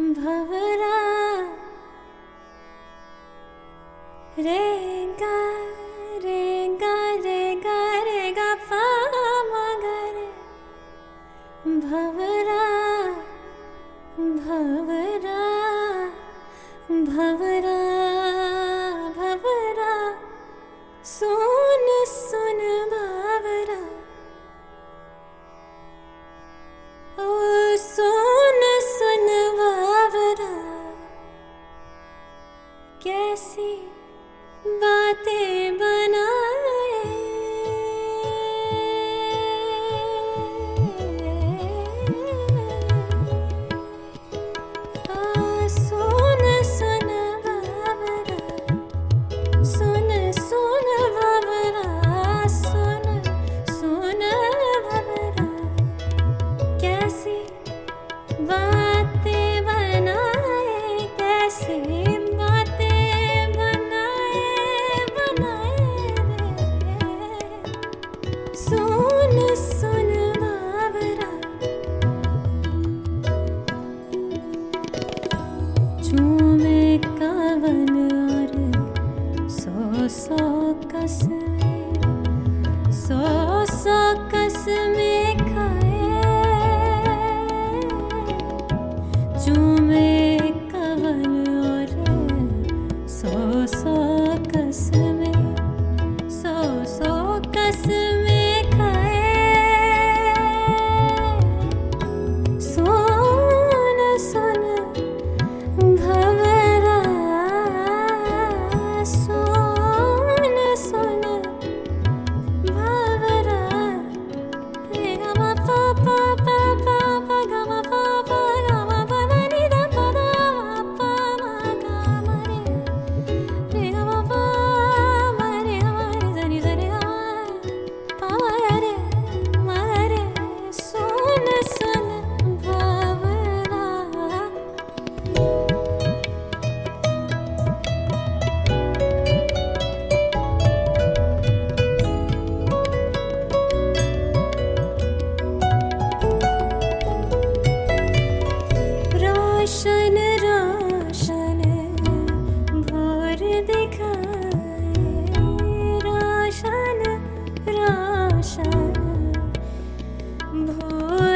भवरा। रे गा रे गा रे गा रे गा पे भवरा भवरा भवरा। so kasme so so kasme ration ration भो